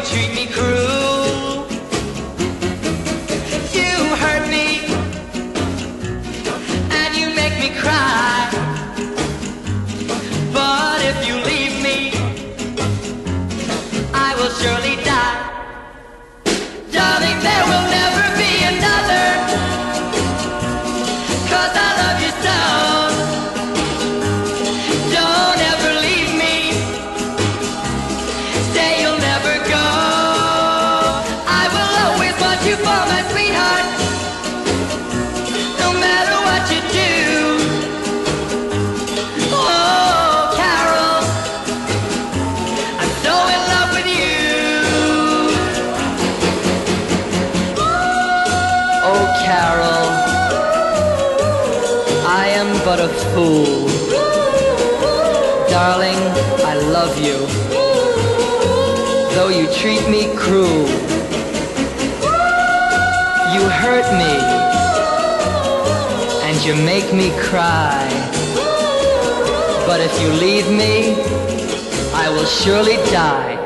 you treat me cruel. You hurt me, and you make me cry. But if you leave me, I will surely die. Darling, there will never never go. I will always want you for my sweetheart. No matter what you do. Oh, Carol, I'm so in love with you. Oh, Carol, I am but a fool. Darling, I love you though you treat me cruel. You hurt me, and you make me cry. But if you leave me, I will surely die.